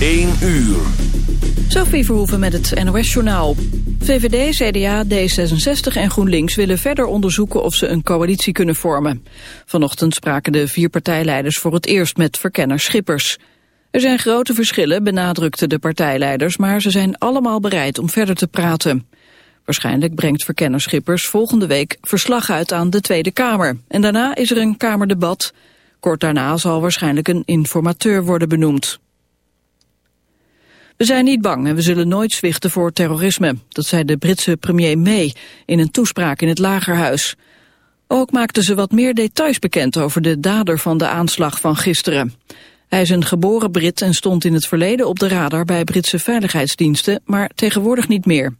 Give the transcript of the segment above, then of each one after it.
1 uur. Sophie Verhoeven met het NOS-journaal. VVD, CDA, D66 en GroenLinks willen verder onderzoeken of ze een coalitie kunnen vormen. Vanochtend spraken de vier partijleiders voor het eerst met verkenner Schippers. Er zijn grote verschillen, benadrukten de partijleiders, maar ze zijn allemaal bereid om verder te praten. Waarschijnlijk brengt verkenner Schippers volgende week verslag uit aan de Tweede Kamer. En daarna is er een Kamerdebat. Kort daarna zal waarschijnlijk een informateur worden benoemd. We zijn niet bang en we zullen nooit zwichten voor terrorisme. Dat zei de Britse premier May in een toespraak in het Lagerhuis. Ook maakte ze wat meer details bekend over de dader van de aanslag van gisteren. Hij is een geboren Brit en stond in het verleden op de radar bij Britse veiligheidsdiensten, maar tegenwoordig niet meer.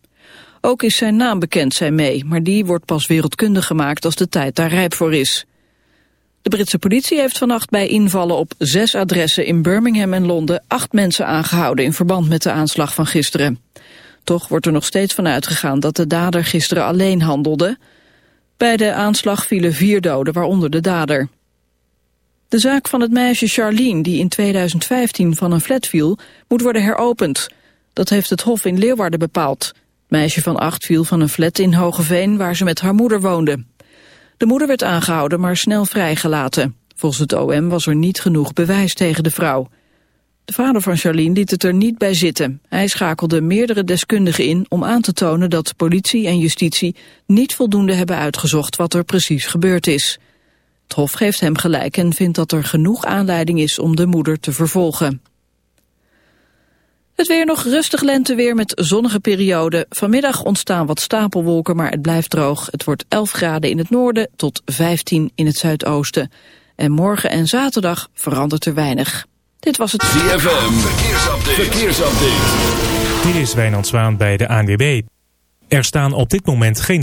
Ook is zijn naam bekend, zei May, maar die wordt pas wereldkundig gemaakt als de tijd daar rijp voor is. De Britse politie heeft vannacht bij invallen op zes adressen in Birmingham en Londen acht mensen aangehouden in verband met de aanslag van gisteren. Toch wordt er nog steeds van uitgegaan dat de dader gisteren alleen handelde. Bij de aanslag vielen vier doden, waaronder de dader. De zaak van het meisje Charlene, die in 2015 van een flat viel, moet worden heropend. Dat heeft het Hof in Leeuwarden bepaald. Het meisje van acht viel van een flat in Hogeveen waar ze met haar moeder woonde. De moeder werd aangehouden, maar snel vrijgelaten. Volgens het OM was er niet genoeg bewijs tegen de vrouw. De vader van Charlene liet het er niet bij zitten. Hij schakelde meerdere deskundigen in om aan te tonen dat politie en justitie niet voldoende hebben uitgezocht wat er precies gebeurd is. Het Hof geeft hem gelijk en vindt dat er genoeg aanleiding is om de moeder te vervolgen. Het weer nog rustig lenteweer met zonnige perioden. Vanmiddag ontstaan wat stapelwolken, maar het blijft droog. Het wordt 11 graden in het noorden tot 15 in het zuidoosten. En morgen en zaterdag verandert er weinig. Dit was het ZFM, verkeersupdate. verkeersupdate. Hier is Wijnand Zwaan bij de ANWB. Er staan op dit moment geen...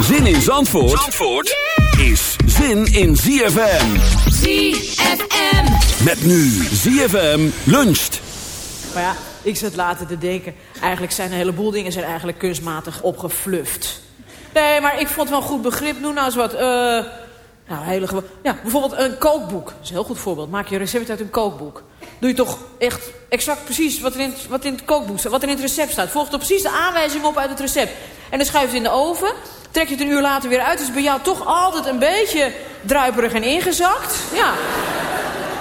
Zin in Zandvoort, Zandvoort is zin in ZFM. ZFM. Met nu ZFM luncht. Maar ja, ik zat later te denken... eigenlijk zijn een heleboel dingen zijn eigenlijk kunstmatig opgefluft. Nee, maar ik vond wel een goed begrip. Noem nou eens wat. eh nou, hele gewoon. Ja, bijvoorbeeld een kookboek. Dat is een heel goed voorbeeld. Maak je recept uit een kookboek. Doe je toch echt exact precies wat er in, het- wat in het kookboek staat. Wat er in het recept staat. Volg toch precies de aanwijzingen op uit het recept. En dan schuif je het in de oven. Trek je het een uur later weer uit. Is bij jou toch altijd een beetje druiperig en ingezakt. Ja.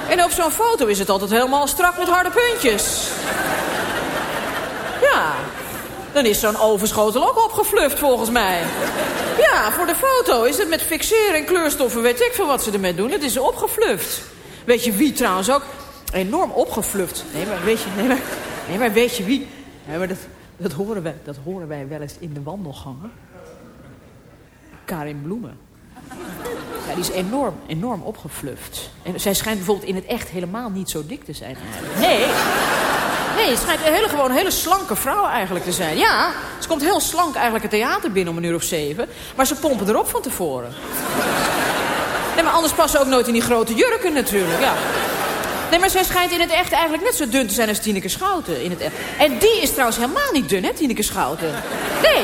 En op zo'n foto is het altijd helemaal strak met harde puntjes. Ja. Dan is zo'n ovenschotel ook opgefluft volgens mij. Ja, voor de foto is het met fixeren en kleurstoffen, weet ik veel wat ze ermee doen. Het is opgefluft. Weet je wie trouwens ook? Enorm opgefluft. Nee, maar weet je, nee, maar, nee, maar weet je wie? Nee, maar dat, dat, horen wij, dat horen wij wel eens in de wandelgangen. Karin Bloemen. Ja, die is enorm, enorm opgefluft. En zij schijnt bijvoorbeeld in het echt helemaal niet zo dik te zijn. Nee. Nee, het schijnt een hele, gewoon een hele slanke vrouw eigenlijk te zijn. Ja, ze komt heel slank eigenlijk het theater binnen om een uur of zeven. Maar ze pompen erop van tevoren. Nee, maar anders passen ze ook nooit in die grote jurken natuurlijk, ja. Nee, maar zij schijnt in het echt eigenlijk net zo dun te zijn als Tineke Schouten. In het echt. En die is trouwens helemaal niet dun, hè, Tineke Schouten. Nee,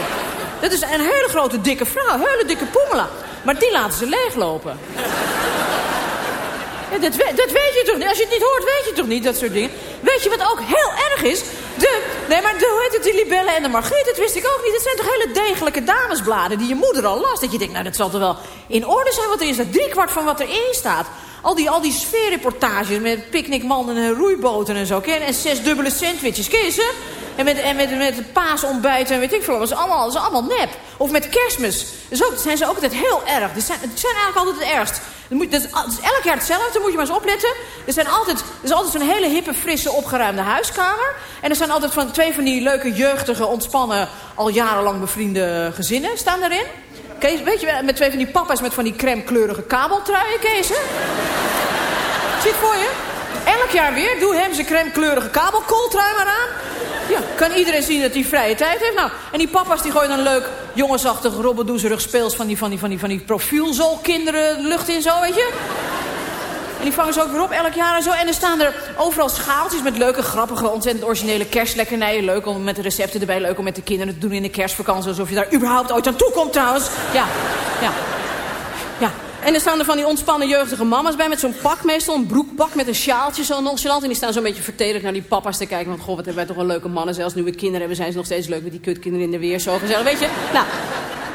dat is een hele grote, dikke vrouw. Hele dikke poemela. Maar die laten ze leeglopen. Ja, dat, we- dat weet je toch niet? Als je het niet hoort, weet je toch niet, dat soort dingen. Weet je wat ook heel erg is? De, nee, maar de, hoe heet het, die Libelle en de Margriet, dat wist ik ook niet. Dat zijn toch hele degelijke damesbladen die je moeder al las. Dat je denkt, nou, dat zal toch wel in orde zijn wat erin staat. Driekwart kwart van wat erin staat. Al die, al die sfeerreportages met picknickmannen en roeiboten en zo. En zes dubbele sandwiches, ken ze? En met, en met, met paasontbijt en weet ik veel. Dat is allemaal, dat is allemaal nep. Of met kerstmis. Dus ook, zijn ze ook altijd heel erg. Die zijn, zijn eigenlijk altijd het ergst. Dat, moet, is, elk jaar hetzelfde, moet je maar eens opletten. Er, zijn altijd, er is altijd zo'n hele hippe, frisse, opgeruimde huiskamer. En er zijn altijd van, twee van die leuke, jeugdige, ontspannen... al jarenlang bevriende gezinnen staan erin. Weet je, met twee van die papa's met van die crème kleurige kabeltruien, Kees, hè? Het voor je? Elk jaar weer, doe hem zijn crème kleurige kabelkooltrui maar aan. Ja, kan iedereen zien dat hij vrije tijd heeft. Nou, en die papa's die gooien dan leuk jongensachtig robbedoezerig speels van die, van die, van die, van die lucht in zo, weet je? En die vangen ze ook weer op elk jaar en zo. En er staan er overal schaaltjes met leuke, grappige, ontzettend originele kerstlekkernijen. Leuk om met de recepten erbij, leuk om met de kinderen te doen in de kerstvakantie. Alsof je daar überhaupt ooit aan toe komt trouwens. Ja, ja, ja. En er staan er van die ontspannen jeugdige mama's bij met zo'n pak meestal. Een broekpak met een sjaaltje zo nonchalant. En die staan zo'n beetje vertederd naar die papa's te kijken. Want goh, wat hebben wij toch wel leuke mannen. Zelfs nu we kinderen hebben, zijn ze nog steeds leuk met die kutkinderen in de weer. Zo gezellig, weet je. Nou,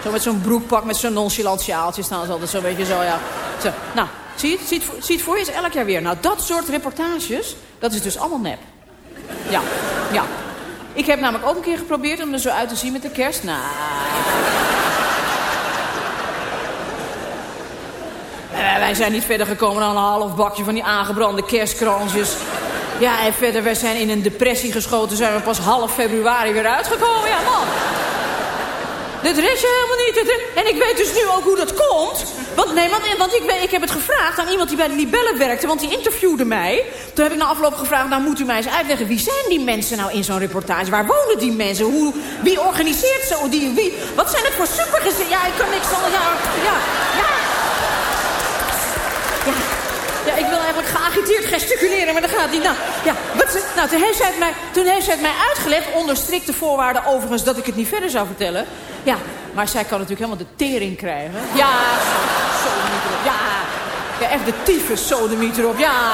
zo met zo'n broekpak met zo'n nonchalant sjaaltje staan ze altijd zo, weet je, zo ja. Zo, nou, zie het? Zie het, voor- zie het voor je? Is elk jaar weer. Nou, dat soort reportages, dat is dus allemaal nep. Ja, ja. Ik heb namelijk ook een keer geprobeerd om er zo uit te zien met de kerst. Nou... Eh, wij zijn niet verder gekomen dan een half bakje van die aangebrande kerstkransjes. Ja, en verder, wij zijn in een depressie geschoten. Zijn we pas half februari weer uitgekomen. Ja, man. Dit red je helemaal niet. En ik weet dus nu ook hoe dat komt. Want, nee, want, want ik, ik heb het gevraagd aan iemand die bij de Libelle werkte. Want die interviewde mij. Toen heb ik na afloop gevraagd, nou moet u mij eens uitleggen. Wie zijn die mensen nou in zo'n reportage? Waar wonen die mensen? Hoe, wie organiseert zo? Die, wie, wat zijn het voor supergezinnen? Ja, ik kan niks van... Ja, ja, ja. Ja, ja, ik wil eigenlijk geagiteerd gesticuleren, maar dat gaat niet. Nou, ja, wat nou toen, heeft zij mij, toen heeft zij het mij uitgelegd, onder strikte voorwaarden overigens, dat ik het niet verder zou vertellen. Ja, maar zij kan natuurlijk helemaal de tering krijgen. Ja, sodemiet erop. Ja, ja, echt de tyfus sodemiet erop. Ja,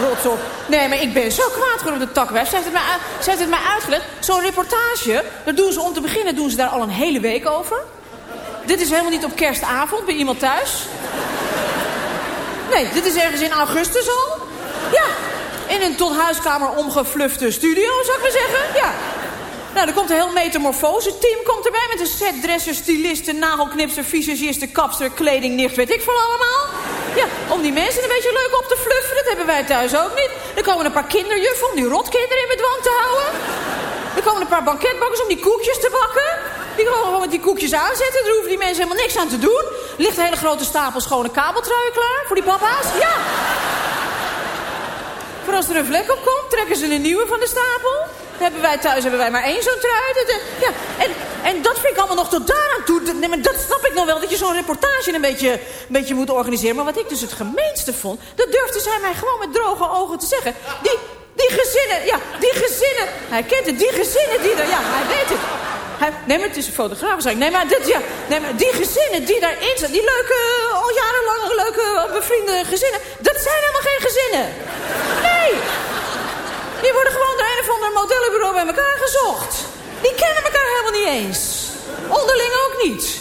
rots op. Nee, maar ik ben zo kwaad geworden op de takwijf. Zij heeft het mij, uitgelegd. Zo'n reportage, daar doen ze om te beginnen doen ze daar al een hele week over. Dit is helemaal niet op kerstavond bij iemand thuis. Nee, dit is ergens in augustus al. Ja, in een tot huiskamer omgeflufte studio, zou ik maar zeggen. Ja. Nou, er komt een heel metamorfose-team komt erbij... met een setdresser, styliste, nagelknipster, visagiste, kapster, kleding, nicht, weet ik veel allemaal. Ja, om die mensen een beetje leuk op te fluffen, dat hebben wij thuis ook niet. Er komen een paar kinderjuffen om die rotkinderen in bedwang te houden. Er komen een paar banketbakkers om die koekjes te bakken. Die komen gewoon met die koekjes aanzetten. Daar hoeven die mensen helemaal niks aan te doen. Ligt een hele grote stapel schone kabeltruien klaar voor die papa's. Ja. Voor als er een vlek op komt, trekken ze een nieuwe van de stapel. Hebben wij thuis hebben wij maar één zo'n trui. Eh, ja. en, en dat vind ik allemaal nog tot daaraan toe. Nee, maar dat snap ik nog wel, dat je zo'n reportage een beetje, een beetje moet organiseren. Maar wat ik dus het gemeenste vond, dat durfde zij mij gewoon met droge ogen te zeggen. Die, die gezinnen, ja, die gezinnen. Hij kent het, die gezinnen die er, ja, hij weet het. Nee, maar het is een fotograaf. Zeg ik. Nee, maar, dit, ja, nee, maar die gezinnen die daarin zitten, die leuke, al jarenlang leuke, bevriende gezinnen, dat zijn helemaal geen gezinnen. Nee. Die worden gewoon door een of ander modellenbureau bij elkaar gezocht. Die kennen elkaar helemaal niet eens. Onderling ook niet.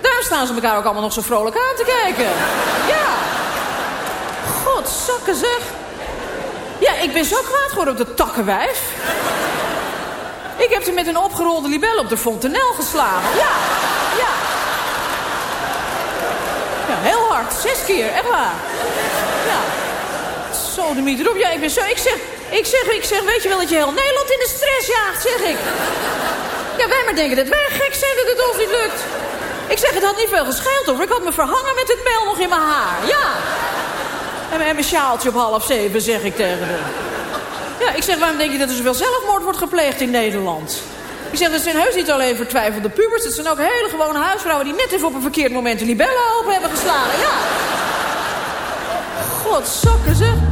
Daar staan ze elkaar ook allemaal nog zo vrolijk aan te kijken. Ja. God, zakken zeg. Ja, ik ben zo kwaad geworden op de takkenwijf. Ik heb ze met een opgerolde libel op de fontanel geslagen. Ja, ja. Ja, heel hard. Zes keer, echt waar. Ja. Zo, de mieter op. Ja, ik ben zo... Ik zeg, ik zeg, ik zeg, weet je wel dat je heel Nederland in de stress jaagt, zeg ik. Ja, wij maar denken dat wij gek zijn dat het ons niet lukt. Ik zeg, het had niet veel gescheeld, hoor. Ik had me verhangen met het mel nog in mijn haar. Ja. En en mijn sjaaltje op half zeven, zeg ik tegen hem. Ja, ik zeg, waarom denk je dat er zoveel zelfmoord wordt gepleegd in Nederland? Ik zeg, dat zijn heus niet alleen vertwijfelde pubers. Het zijn ook hele gewone huisvrouwen... die net even op een verkeerd moment de libellen open hebben geslagen. Ja. wat sokken zeg.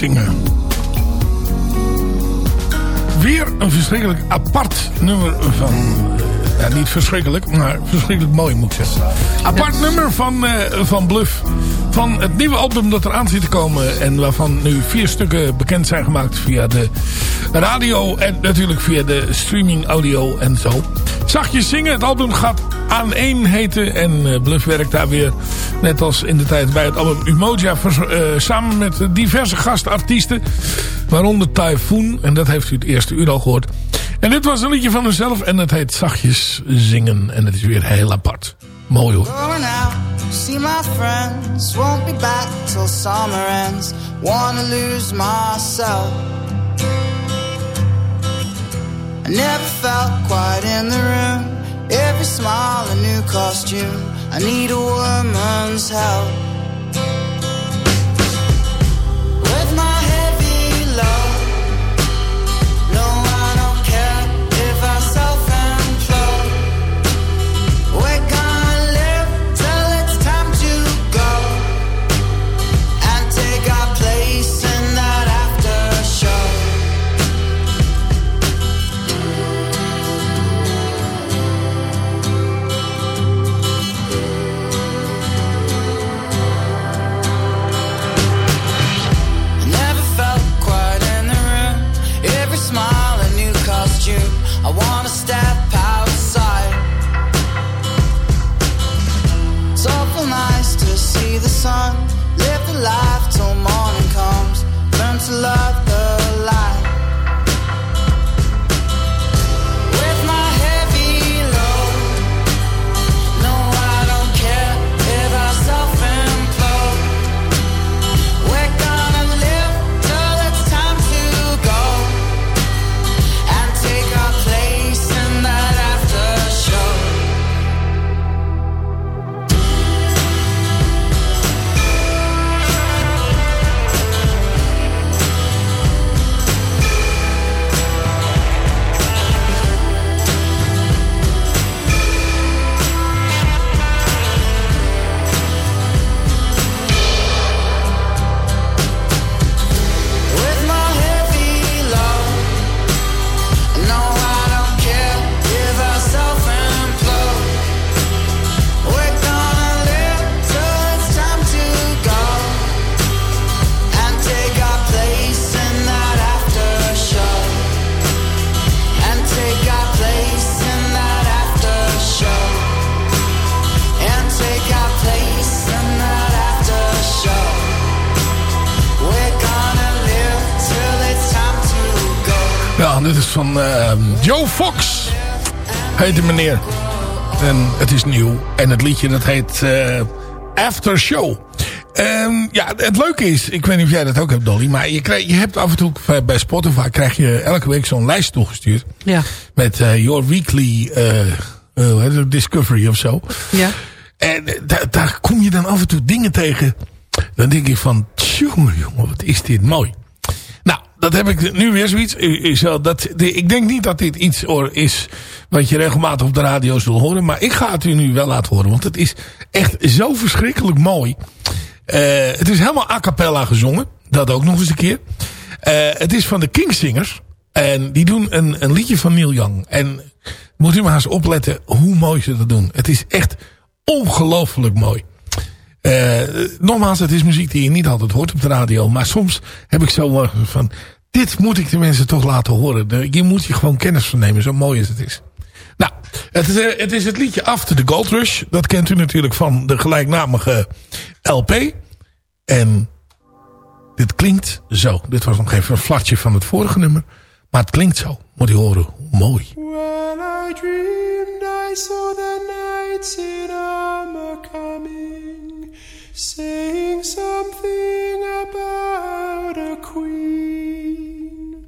Zingen. Weer een verschrikkelijk apart nummer van... eh, Ja, niet verschrikkelijk, maar verschrikkelijk mooi moet ik zeggen. Apart nummer van, eh, van Bluff. Van het nieuwe album dat eraan zit te komen. En waarvan nu vier stukken bekend zijn gemaakt via de radio. En natuurlijk via de streaming audio en zo. Zachtjes zingen. Het album gaat aan één heten. En eh, Bluff werkt daar weer, net als in de tijd bij het album Umoja, eh, samen met diverse gastartiesten. Waaronder Typhoon. En dat heeft u het eerste uur al gehoord. En dit was een liedje van mezelf. En het heet Zachtjes zingen. En het is weer heel apart. Mooi hoor. See my friends. Won't be back till summer ends. Lose myself. I felt in the room. Every smile, a new costume. I need a woman's help. Heet de meneer. En het is nieuw. En het liedje dat heet eh, After Show. En ja, het leuke is, ik weet niet of jij dat ook hebt Dolly. Maar je, krijg, je hebt af en toe bij Spotify krijg je elke week zo'n lijst toegestuurd. Ja. Met eh, Your Weekly eh, eh, het, Discovery of zo. Ja. En eh, daar, daar kom je dan af en toe dingen tegen. Dan denk ik van, jongen, jongen, wat is dit mooi. Dat heb ik nu weer zoiets. Dat, ik denk niet dat dit iets is wat je regelmatig op de radio zult horen. Maar ik ga het u nu wel laten horen. Want het is echt zo verschrikkelijk mooi. Eh, het is helemaal a cappella gezongen. Dat ook nog eens een keer. Eh, het is van de Kingsingers. En die doen een, een liedje van Neil Young. En moet u maar eens opletten hoe mooi ze dat doen. Het is echt ongelooflijk mooi. Eh, nogmaals, het is muziek die je niet altijd hoort op de radio. Maar soms heb ik zo van... Dit moet ik de mensen toch laten horen. Je moet je gewoon kennis van nemen. Zo mooi als het is. Nou, het is, eh, het is het liedje After the Gold Rush. Dat kent u natuurlijk van de gelijknamige LP. En dit klinkt zo. Dit was nog even een flatje van het vorige nummer. Maar het klinkt zo. Moet u horen. Mooi. When I dreamed I saw the knights in armor coming, saying something about a queen.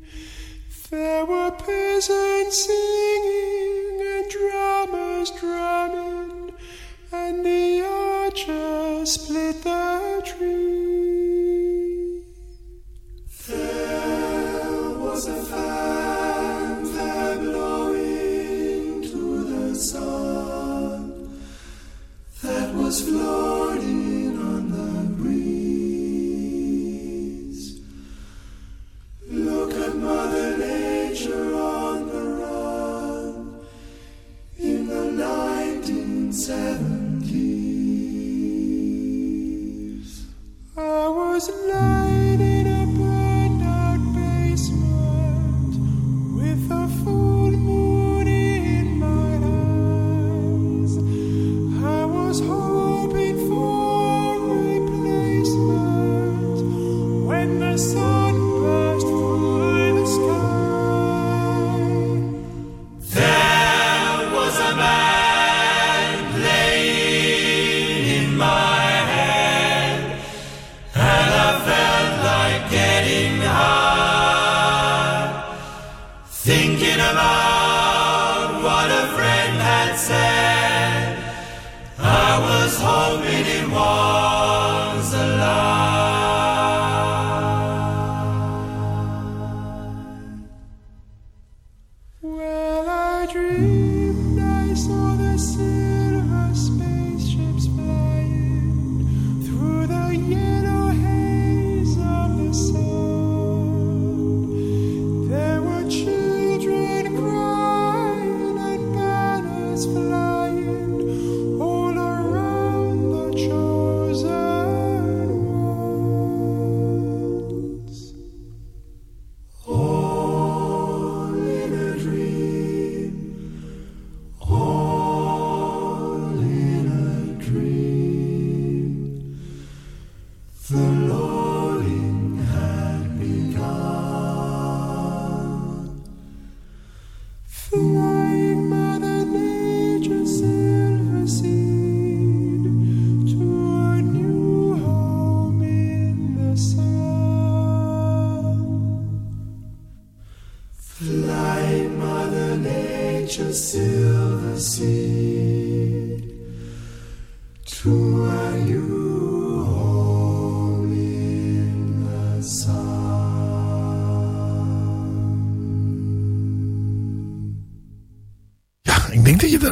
There were peasants singing and drummers drumming, and the archers split the tree. There was a fan blowing to the sun that was floating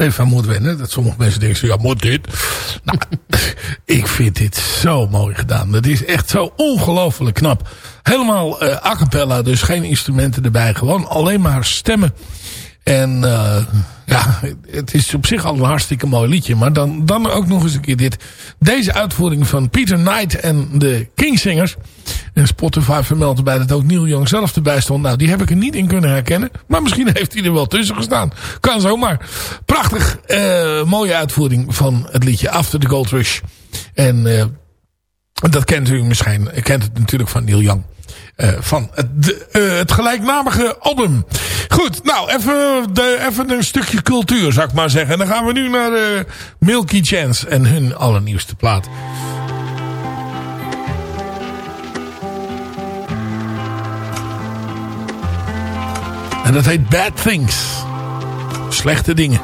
er even aan moet wennen. Dat sommige mensen denken, ja, moet dit? Nou, ik vind dit zo mooi gedaan. Dat is echt zo ongelooflijk knap. Helemaal eh a cappella, dus geen instrumenten erbij. Gewoon alleen maar stemmen. En eh, ja, het is op zich al een hartstikke mooi liedje. Maar dan, dan ook nog eens een keer dit. Deze uitvoering van Peter Knight en de Kingsingers. En Spotify vermeldt bij dat ook Neil Young zelf erbij stond. Nou, die heb ik er niet in kunnen herkennen. Maar misschien heeft hij er wel tussen gestaan. Kan zomaar. Prachtig. Uh, mooie uitvoering van het liedje After the Gold Rush. En uh, dat kent u misschien. U kent het natuurlijk van Neil Young. Uh, van het, het, gelijknamige album. Goed, nou, even, even een stukje cultuur, zou ik maar zeggen. En dan gaan we nu naar Milky Chance en hun allernieuwste plaat. En dat heet Bad Things. Slechte dingen.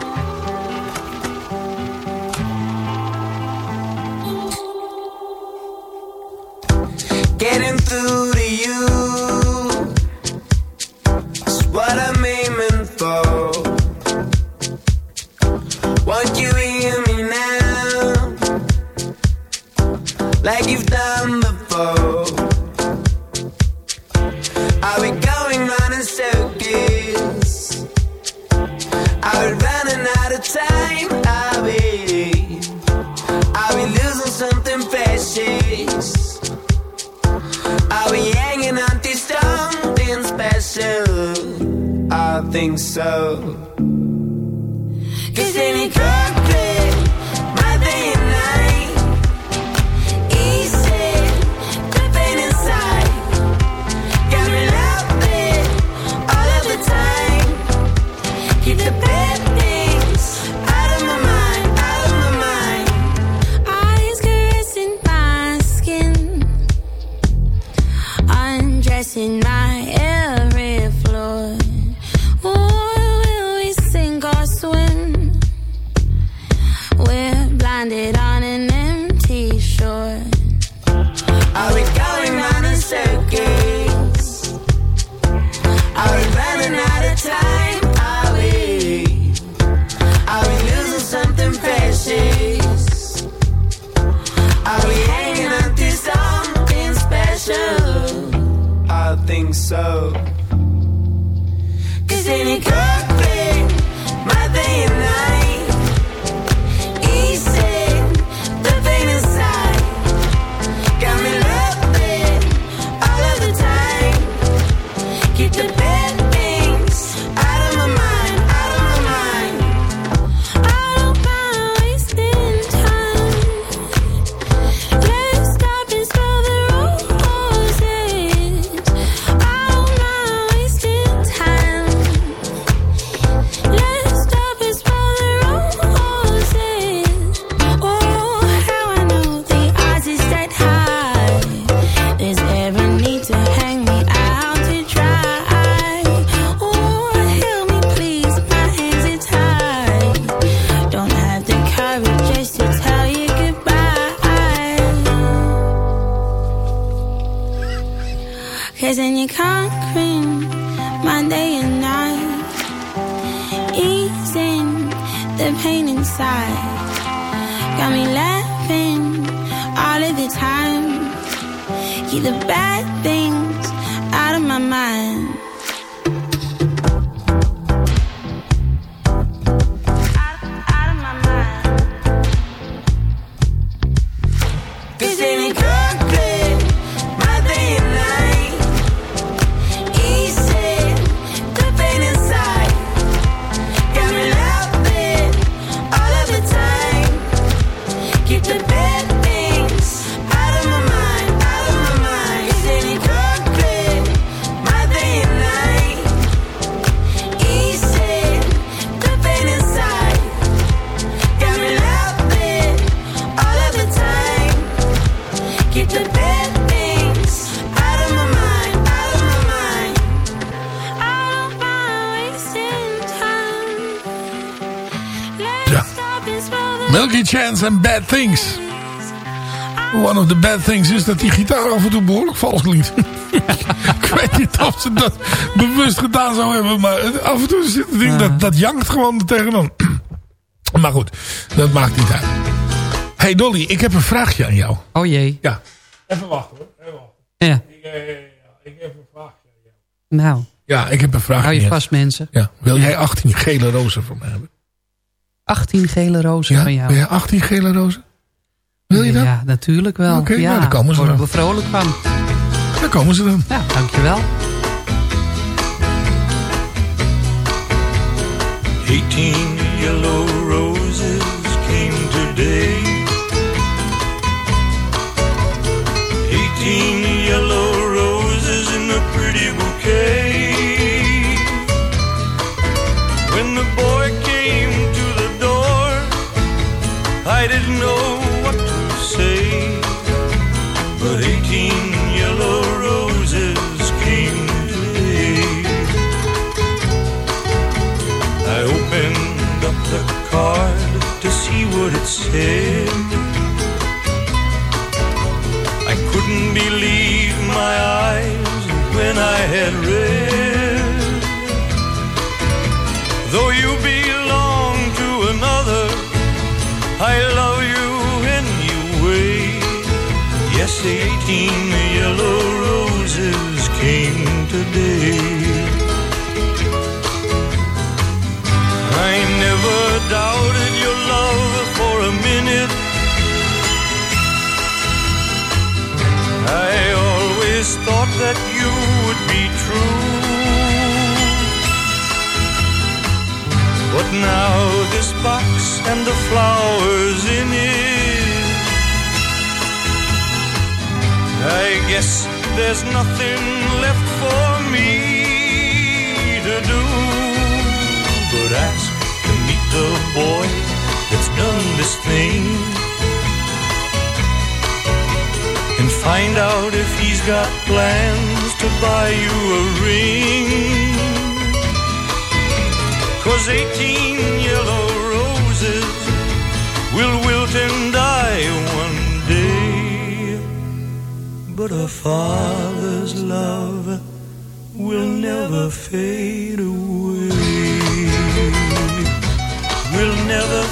one of the bad things is dat die gitaar af en toe behoorlijk vals liet. ik weet niet of ze dat bewust gedaan zou hebben, maar af en toe zit het ding, dat, dat jankt gewoon er tegenaan. maar goed, dat maakt niet uit. Hey Dolly, ik heb een vraagje aan jou. Oh jee. Ja. Even wachten hoor, even. Eh, ja. Ik, heb een vraagje aan jou. Nou. Ja, ik heb een vraag. Hou je vast, mensen. Ja. Wil jij 18 gele rozen van mij hebben? 18 gele rozen van jou? Wil jij 18 gele rozen? Wil je dat? Ja, natuurlijk wel. Oké, okay, ja, nou, daar komen ze dan. Worden we vrolijk van. Daar komen ze dan. Ja, dankjewel. 18 yellow roses came today. 18 head. I couldn't believe my eyes when I had read. Though you belong to another, I love you anyway. Yes, eighteen yellow roses came today. I never doubted your love thought that you would be true. But now this box and the flowers in it. I guess there's nothing left for me to do but ask to meet the boy that's done this thing find out if he's got plans to buy you a ring. Cause 18 yellow roses will wilt and die one day. But a father's love will never fade away. Will never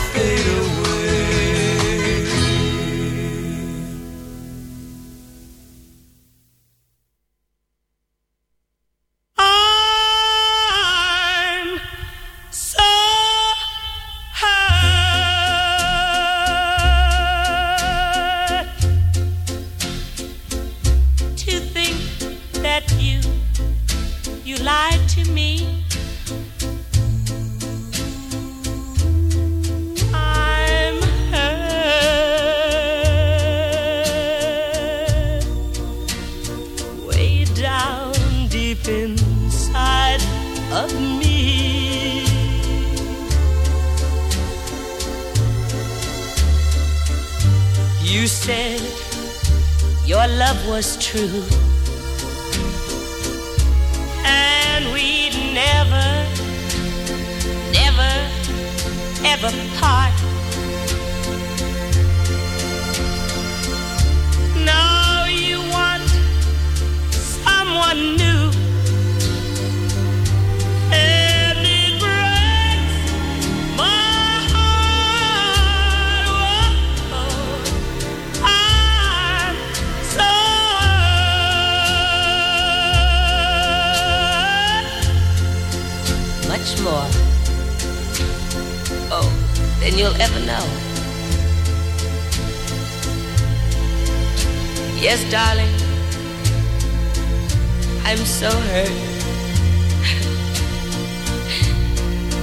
Much more. Oh, than you'll ever know. Yes, darling. I'm so hurt.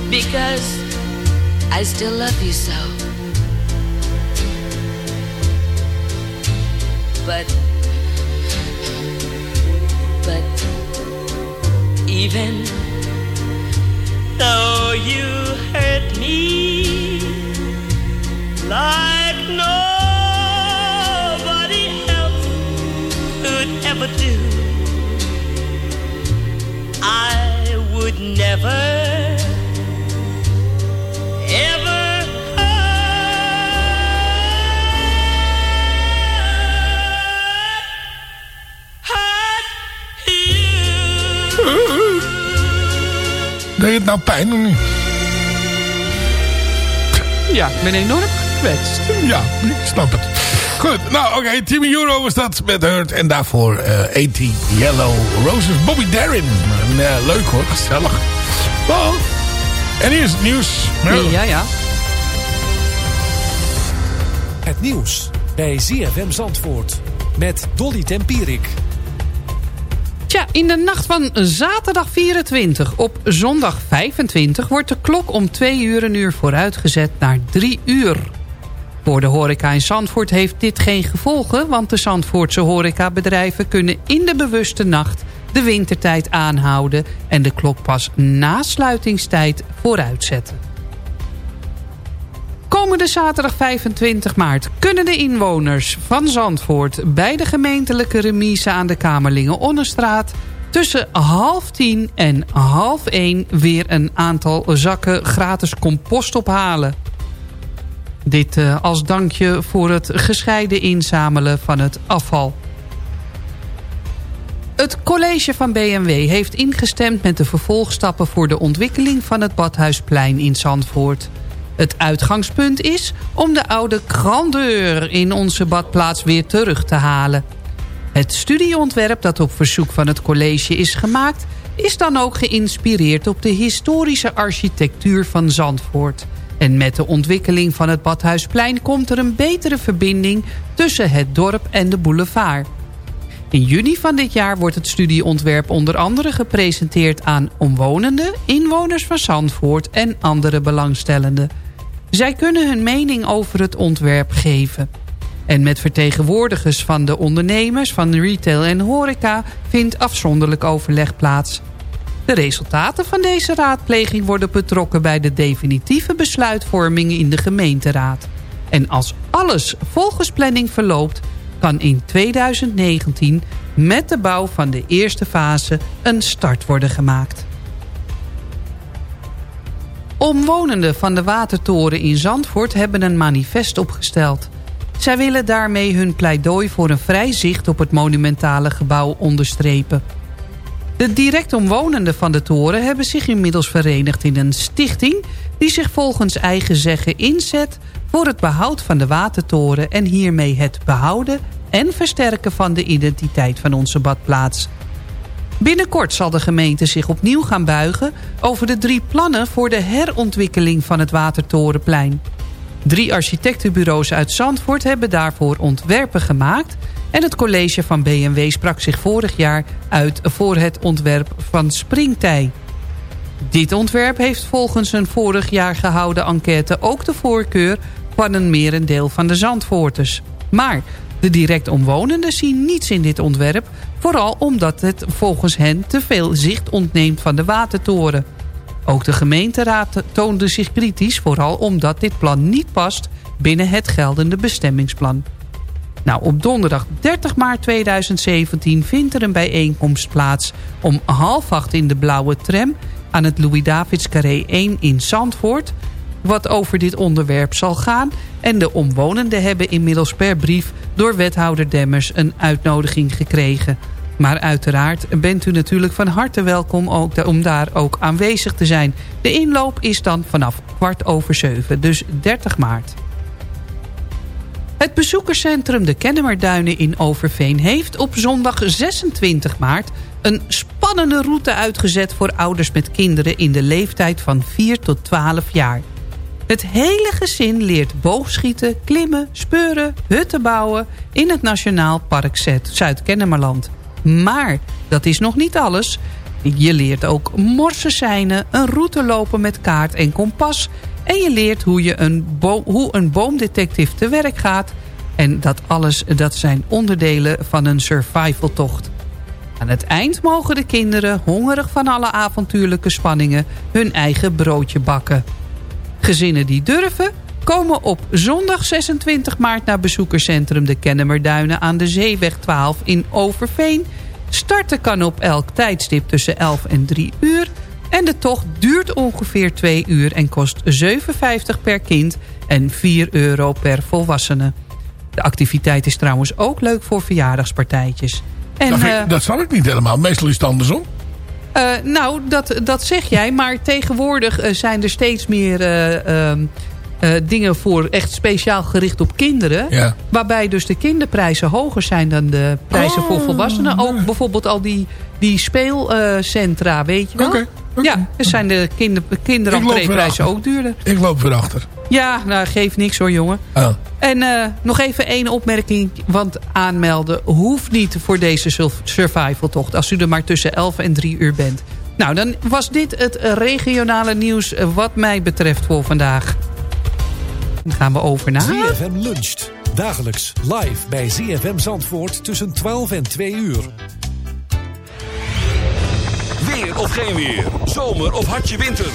because I still love you so. But, but, Even though you hurt me like nobody else could ever do, I would never, Deed het nou pijn of niet? Ja, ik ben enorm gekwetst. Ja, ik snap het. Goed, nou oké, Timmy Euro was dat met Hurt. En daarvoor eh 80 Yellow Roses. Bobby Darin. En, eh, leuk hoor, gezellig. Well, en hier is het nieuws. Ja, ja. Het nieuws bij ZFM Zandvoort met Dolly Tempierik. Tja, in de nacht van zaterdag 24 op zondag 25... wordt de klok om twee uur een uur vooruitgezet naar drie uur. Voor de horeca in Zandvoort heeft dit geen gevolgen... want de Zandvoortse horecabedrijven kunnen in de bewuste nacht... de wintertijd aanhouden en de klok pas na sluitingstijd vooruitzetten. Komende zaterdag 25 maart kunnen de inwoners van Zandvoort... bij de gemeentelijke remise aan de Kamerlingen-Onnestraat... tussen half tien en half één weer een aantal zakken gratis compost ophalen. Dit eh, als dankje voor het gescheiden inzamelen van het afval. Het college van BMW heeft ingestemd met de vervolgstappen... voor de ontwikkeling van het Badhuisplein in Zandvoort... Het uitgangspunt is om de oude grandeur in onze badplaats weer terug te halen. Het studieontwerp dat op verzoek van het college is gemaakt... is dan ook geïnspireerd op de historische architectuur van Zandvoort. En met de ontwikkeling van het Badhuisplein komt er een betere verbinding... tussen het dorp en de boulevard. In juni van dit jaar wordt het studieontwerp onder andere gepresenteerd aan omwonenden, inwoners van Zandvoort en andere belangstellenden. Zij kunnen hun mening over het ontwerp geven. En met vertegenwoordigers van de ondernemers, van retail en horeca vindt afzonderlijk overleg plaats. De resultaten van deze raadpleging worden betrokken bij de definitieve besluitvorming in de gemeenteraad. En als alles volgens planning verloopt, kan in 2019 met de bouw van de eerste fase een start worden gemaakt. Omwonenden van de Watertoren in Zandvoort hebben een manifest opgesteld. Zij willen daarmee hun pleidooi voor een vrij zicht op het monumentale gebouw onderstrepen. De direct omwonenden van de toren hebben zich inmiddels verenigd in een stichting... die zich volgens eigen zeggen inzet voor het behoud van de watertoren... en hiermee het behouden en versterken van de identiteit van onze badplaats. Binnenkort zal de gemeente zich opnieuw gaan buigen... over de drie plannen voor de herontwikkeling van het Watertorenplein. Drie architectenbureaus uit Zandvoort hebben daarvoor ontwerpen gemaakt... en het college van BMW sprak zich vorig jaar uit voor het ontwerp van Springtij. Dit ontwerp heeft volgens een vorig jaar gehouden enquête ook de voorkeur van een merendeel van de Zandvoorters. Maar de direct omwonenden zien niets in dit ontwerp... vooral omdat het volgens hen te veel zicht ontneemt van de watertoren. Ook de gemeenteraad toonde zich kritisch... vooral omdat dit plan niet past binnen het geldende bestemmingsplan. Nou, op donderdag 30 maart 2017 vindt er een bijeenkomst plaats... om half acht in de blauwe tram aan het Louis-Davids Carré 1 in Zandvoort wat over dit onderwerp zal gaan. En de omwonenden hebben inmiddels per brief door wethouder Demmers een uitnodiging gekregen. Maar uiteraard bent u natuurlijk van harte welkom ook om daar ook aanwezig te zijn. De inloop is dan vanaf kwart over zeven, dus 30 maart. Het bezoekerscentrum de Kennemerduinen in Overveen heeft op zondag 26 maart een spannende route uitgezet voor ouders met kinderen in de leeftijd van 4 tot 12 jaar. Het hele gezin leert boogschieten, klimmen, speuren, hutten bouwen... in het Nationaal Park Zuid-Kennemerland. Maar dat is nog niet alles. Je leert ook morsen seinen, een route lopen met kaart en kompas... en je leert hoe, je een, hoe een boomdetective te werk gaat... en dat alles dat zijn onderdelen van een survivaltocht. Aan het eind mogen de kinderen, hongerig van alle avontuurlijke spanningen... hun eigen broodje bakken. Gezinnen die durven komen op zondag 26 maart naar bezoekerscentrum de Kennemerduinen aan de Zeeweg 12 in Overveen. Starten kan op elk tijdstip tussen 11 en 3 uur. En de tocht duurt ongeveer 2 uur en kost 7,50 per kind en 4 euro per volwassene. De activiteit is trouwens ook leuk voor verjaardagspartijtjes. En, dat, eh, dat zal ik niet helemaal. Meestal is het andersom. Eh, nou, dat, dat zeg jij. Maar tegenwoordig eh, zijn er steeds meer eh, ehm, eh, dingen voor echt speciaal gericht op kinderen. Ja. Waarbij dus de kinderprijzen hoger zijn dan de prijzen voor Oh, volwassenen. Ook bijvoorbeeld al die, die speelcentra, weet je wel? Ja, dus zijn de kinder, ook duurder. Ik loop weer achter. Ja, nou geeft niks hoor jongen. Oh. En eh, nog even één opmerking, want aanmelden hoeft niet voor deze survivaltocht. Als u er maar tussen 11 en 3 uur bent. Nou, dan was dit het regionale nieuws eh, wat mij betreft voor vandaag. Dan gaan we over naar... ZFM luncht. Dagelijks live bij ZFM Zandvoort tussen 12 en 2 uur. Weer of geen weer. Zomer of hartje winter.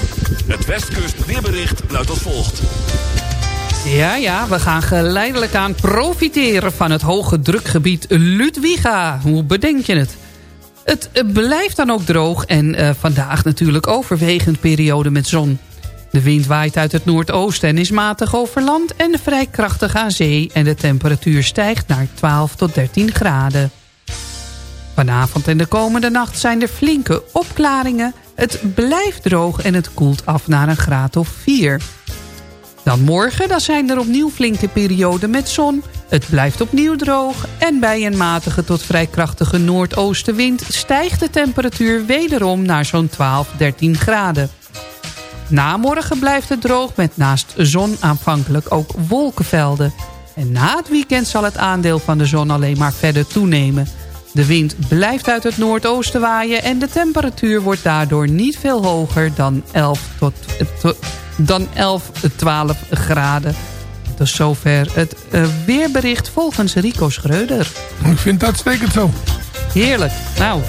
Het Westkust weerbericht luidt als volgt. Ja, ja, we gaan geleidelijk aan profiteren van het hoge drukgebied Ludwiga. Hoe bedenk je het? Het eh, blijft dan ook droog en eh, vandaag natuurlijk overwegend periode met zon. De wind waait uit het noordoosten en is matig over land en vrij krachtig aan zee... en de temperatuur stijgt naar 12 tot 13 graden. Vanavond en de komende nacht zijn er flinke opklaringen. Het blijft droog en het koelt af naar een graad of 4. Dan morgen dan zijn er opnieuw flinke perioden met zon. Het blijft opnieuw droog en bij een matige tot vrij krachtige noordoostenwind... stijgt de temperatuur wederom naar zo'n 12, 13 graden. Na morgen blijft het droog met naast zon aanvankelijk ook wolkenvelden. En na het weekend zal het aandeel van de zon alleen maar verder toenemen. De wind blijft uit het noordoosten waaien... en de temperatuur wordt daardoor niet veel hoger dan 11 tot, dan 11, 12 graden. Tot zover het uh, weerbericht volgens Rico Schreuder. Ik vind het uitstekend zo. Heerlijk. Nou,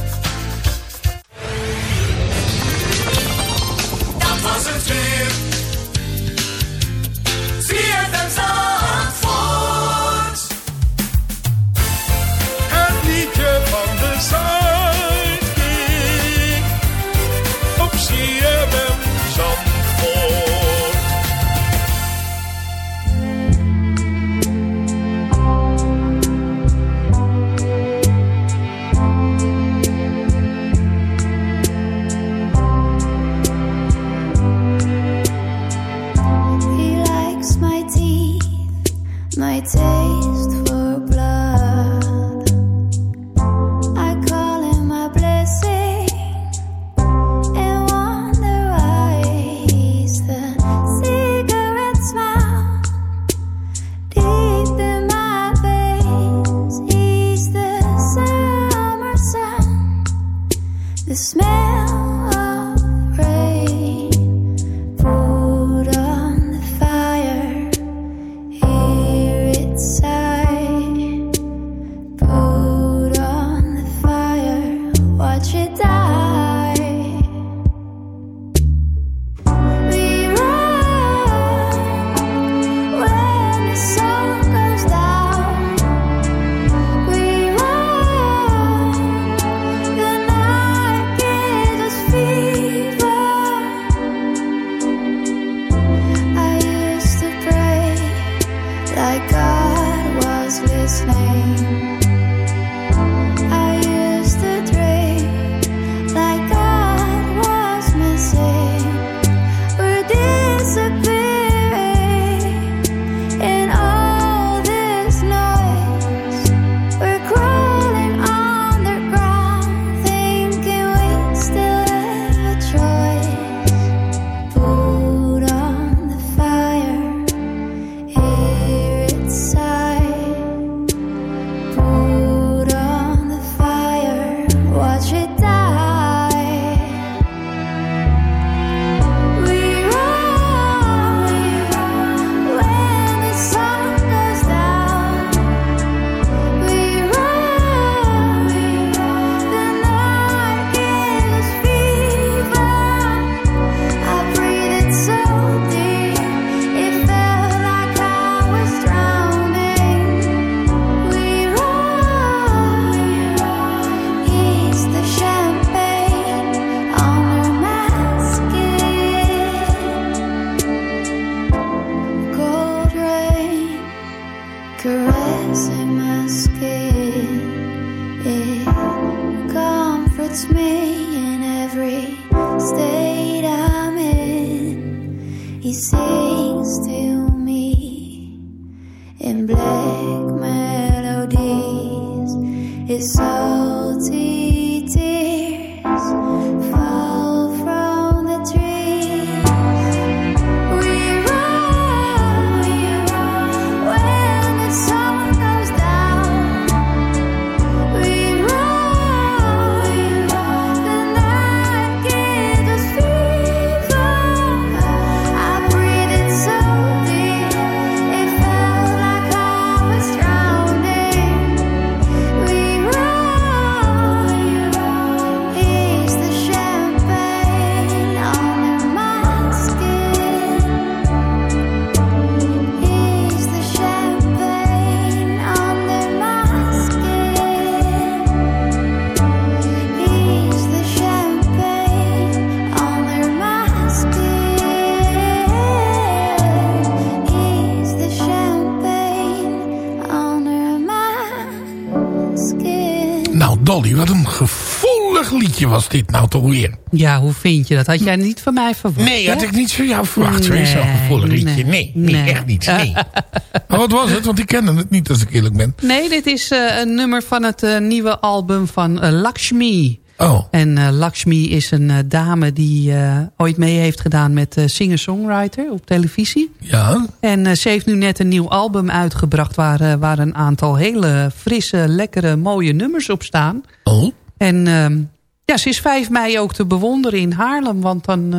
Dolly, wat een gevoel gevoelig liedje was dit nou toch weer. Ja, hoe vind je dat? Had jij niet van mij verwacht? Nee, hè? had ik niet van jou verwacht. Nee, Zo'n gevoelig liedje. Nee, nee, nee. echt niet. Nee. maar wat was het? Want ik kende het niet als ik eerlijk ben. Nee, dit is eh, een nummer van het eh, nieuwe album van eh, Lakshmi. Oh. En eh, Lakshmi is een eh, dame die eh, ooit mee heeft gedaan met singer-songwriter op televisie. Ja. En ze heeft nu net een nieuw album uitgebracht waar, waar een aantal hele frisse, lekkere, mooie nummers op staan. Oh. En ehm, ja, ze is 5 mei ook te bewonderen in Haarlem, want dan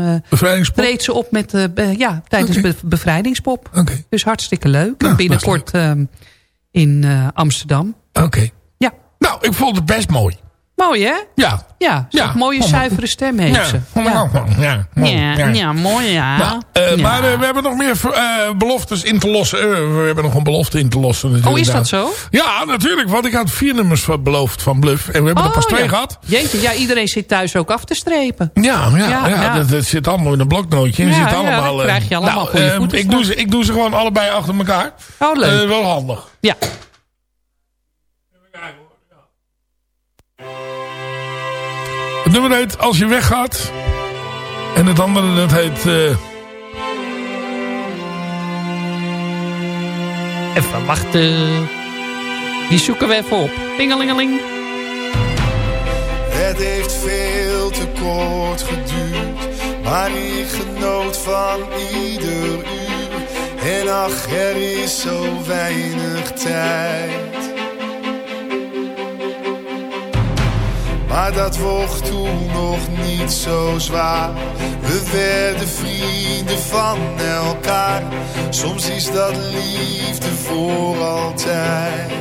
treedt ze op met, ja, tijdens be- bevrijdingspop. Oké. Dus hartstikke leuk. Nou, Binnenkort ehm, in Amsterdam. Oké. Ja. Nou, ik vond het best mooi. Mooi hè? Ja. Ja, mooie zuivere stem heeft Ja. ze. Ja. Ja. Ja, ja, mooi ja. Nou, eh, Ja. Maar eh, we hebben nog meer eh, beloftes in te lossen. We hebben nog een belofte in te lossen. natuurlijk. Oh, is dat zo? Ja, natuurlijk. Want ik had vier nummers beloofd van Bluff. En we hebben er pas Oh, twee gehad. Jeetje, ja, iedereen zit thuis ook af te strepen. Ja, ja, ja. Dat, dat zit allemaal in een bloknootje. Ja, zit ja, allemaal, dat krijg je allemaal nou, voor je eh, voeten ik, doe ze, ik doe ze gewoon allebei achter elkaar. Oh, leuk. Wel handig. Ja. Het nummer heet Als je weggaat. En het andere dat heet... eh, Even wachten. Die zoeken we even op. Pingelingeling. Het heeft veel te kort geduurd, maar ik genoot van ieder uur. En ach, er is zo weinig tijd. Maar dat woog toen nog niet zo zwaar. We werden vrienden van elkaar. Soms is dat liefde voor altijd.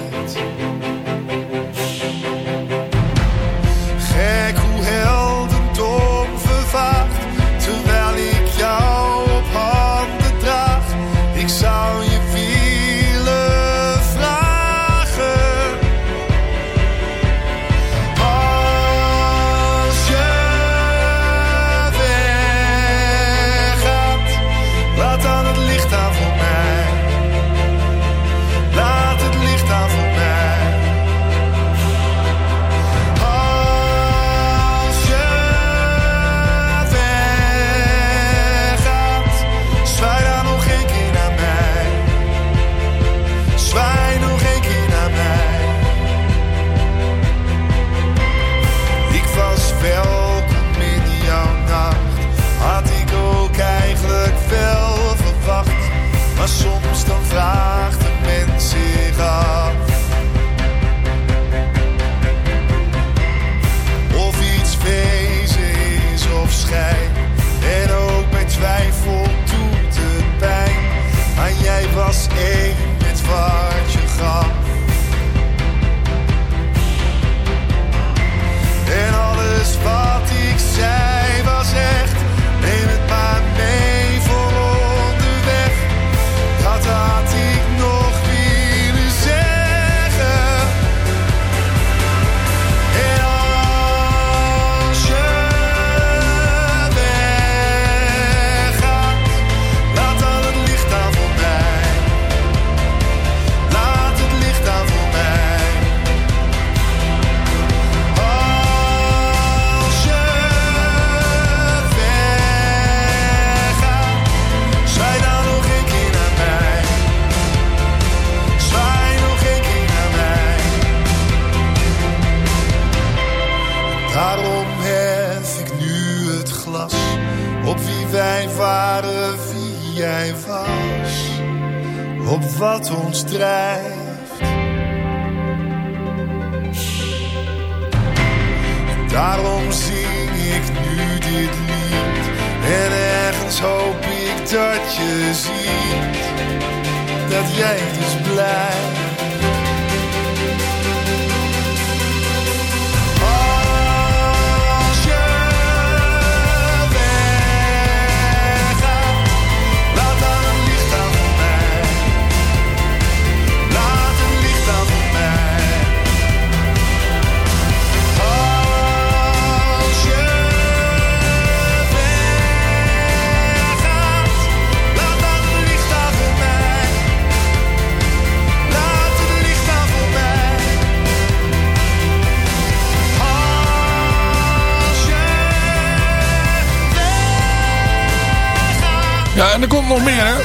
En er komt nog meer, hè.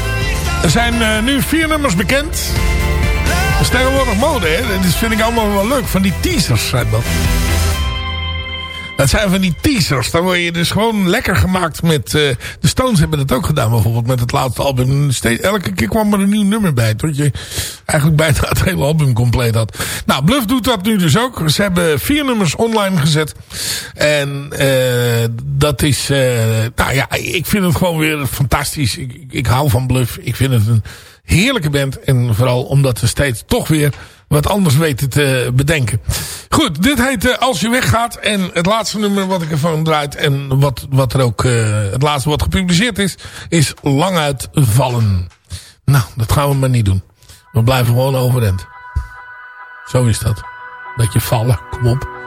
Er zijn eh, nu vier nummers bekend. Dat is tegenwoordig mode, hè. Dat vind ik allemaal wel leuk. Van die teasers zijn dat. Dat zijn van die teasers. Dan word je dus gewoon lekker gemaakt met... eh, de Stones hebben dat ook gedaan bijvoorbeeld met het laatste album. Steeds, elke keer kwam er een nieuw nummer bij. Tot je eigenlijk bijna het hele album compleet had. Nou, Bluff doet dat nu dus ook. Ze hebben vier nummers online gezet. En eh, dat is... eh, nou ja, ik vind het gewoon weer fantastisch. Ik, ik hou van Bluff. Ik vind het een heerlijke band. En vooral omdat ze steeds toch weer wat anders weten te bedenken. Goed, dit heet eh, Als je weggaat. En het laatste nummer wat ik ervan draait. En wat, wat er ook eh, het laatste wat gepubliceerd is. Is Lang uitvallen. Nou, dat gaan we maar niet doen. We blijven gewoon overeind. Zo is dat. Dat je vallen. Kom op.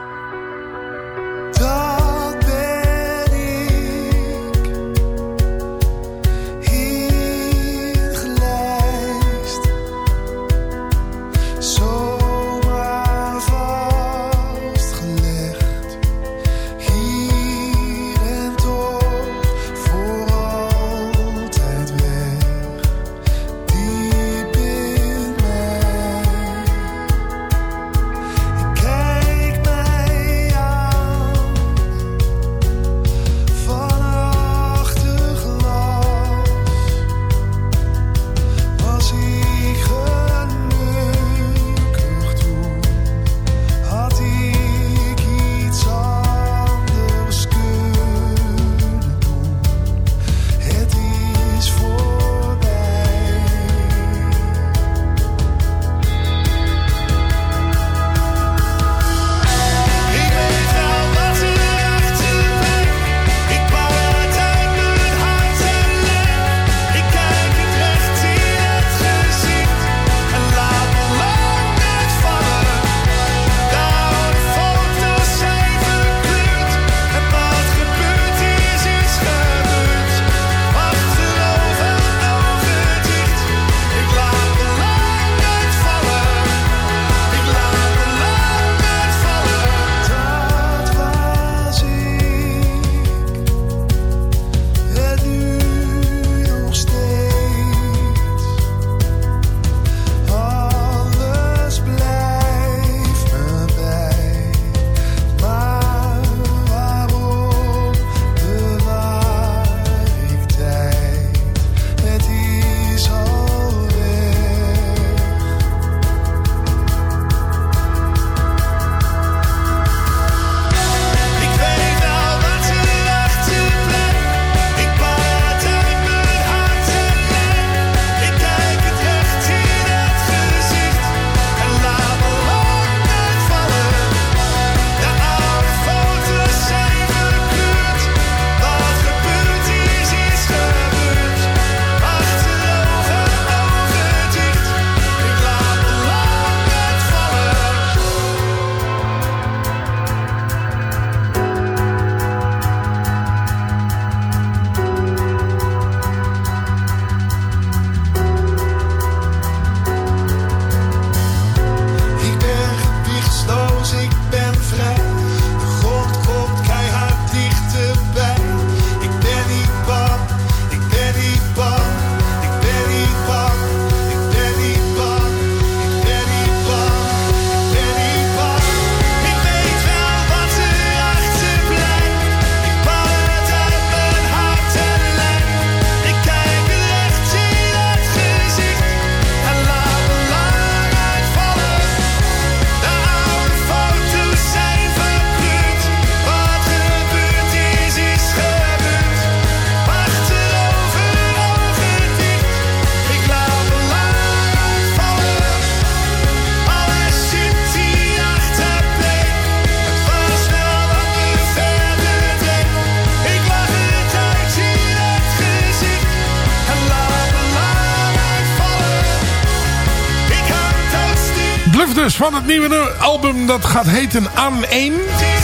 van het nieuwe album. Dat gaat heten Aan 1.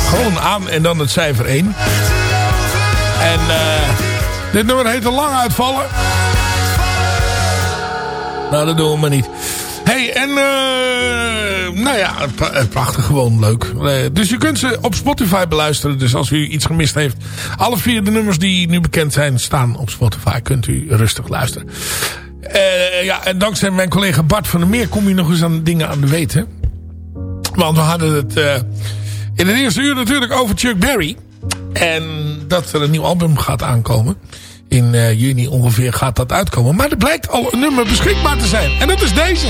Gewoon aan en dan het cijfer 1. En eh dit nummer heet Lang Uitvallen. Nou, dat doen we maar niet. hey, en eh, nou ja, prachtig, gewoon leuk. Eh, dus je kunt ze op Spotify beluisteren. Dus als u iets gemist heeft. Alle vier de nummers die nu bekend zijn staan op Spotify. Kunt u rustig luisteren. Eh, ja, en dankzij mijn collega Bart van der Meer kom je nog eens aan dingen aan de weten. Want we hadden het eh, in het eerste uur natuurlijk over Chuck Berry. En dat er een nieuw album gaat aankomen. In eh, juni ongeveer gaat dat uitkomen. Maar er blijkt al een nummer beschikbaar te zijn. En dat is deze.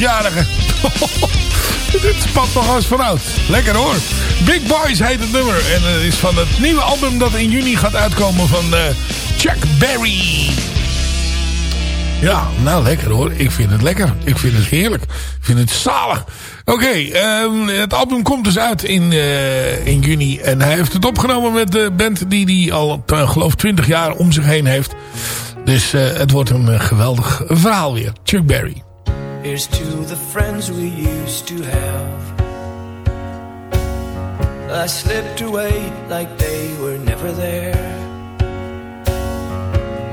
jarige. Dit spat nog eens vanuit. Lekker hoor. Big Boys heet het nummer. En het is van het nieuwe album dat in juni gaat uitkomen van eh, Chuck Berry. Ja, nou lekker hoor. Ik vind het lekker. Ik vind het heerlijk. Ik vind het zalig. Oké, ehm, het album komt dus uit in, eh, in juni. En hij heeft het opgenomen met de band die hij al, eh, geloof 20 jaar om zich heen heeft. Dus het wordt een geweldig verhaal weer. Chuck Berry. Here's to the friends we used to have. I slipped away like they were never there.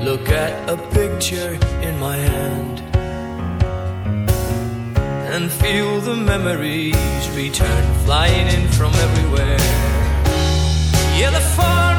Look at a picture in my hand and feel the memories return flying in from everywhere. Yeah, the far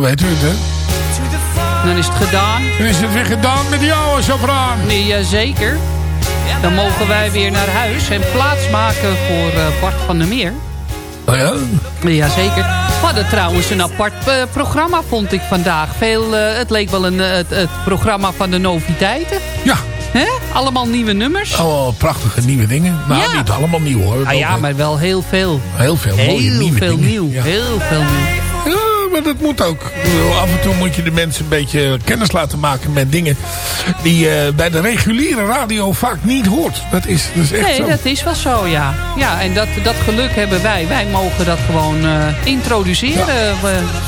dan weet u het, hè? Dan is het gedaan. Dan is het weer gedaan met die oude sopraan. Nee, ja, zeker. Dan mogen wij weer naar huis en plaats maken voor eh, Bart van der Meer. Oh ja? Jazeker. We hadden trouwens een apart eh, programma, vond ik vandaag. Veel, eh, het leek wel een, het, het programma van de noviteiten. Ja. Hè? Allemaal nieuwe nummers. Oh, prachtige nieuwe dingen. Nou, Ja. niet allemaal nieuw hoor. Ah ja, maar wel heel veel. Heel veel mooie Heel nieuwe veel dingen. nieuw. Ja. Heel veel nieuw. Maar dat moet ook. Af en toe moet je de mensen een beetje kennis laten maken met dingen die je bij de reguliere radio vaak niet hoort. Dat is, dat is echt Nee, zo. dat is wel zo, ja. Ja, en dat, dat geluk hebben wij. Wij mogen dat gewoon eh, introduceren eh,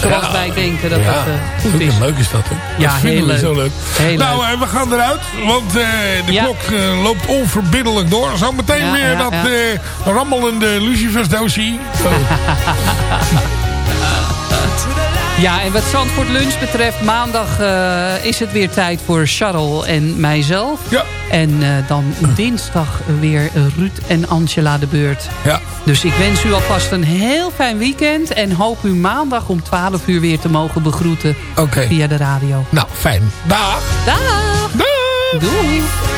zoals Ja. wij denken dat Ja, dat eh, goed is. leuk is dat, hè? Ja, dat heel leuk. zo leuk. Heel nou, leuk. we gaan eruit, want de klok loopt onverbiddelijk door. Zo meteen weer dat rammelende lucifersdoosje. Ja, en wat Zandvoort Lunch betreft, maandag eh, is het weer tijd voor Charles en mijzelf. Ja. En eh, dan dinsdag weer Ruud en Angela de beurt. Ja. Dus ik wens u alvast een heel fijn weekend. En hoop u maandag om 12 uur weer te mogen begroeten via de radio. Nou, fijn. Dag. Dag. Dag. Doei.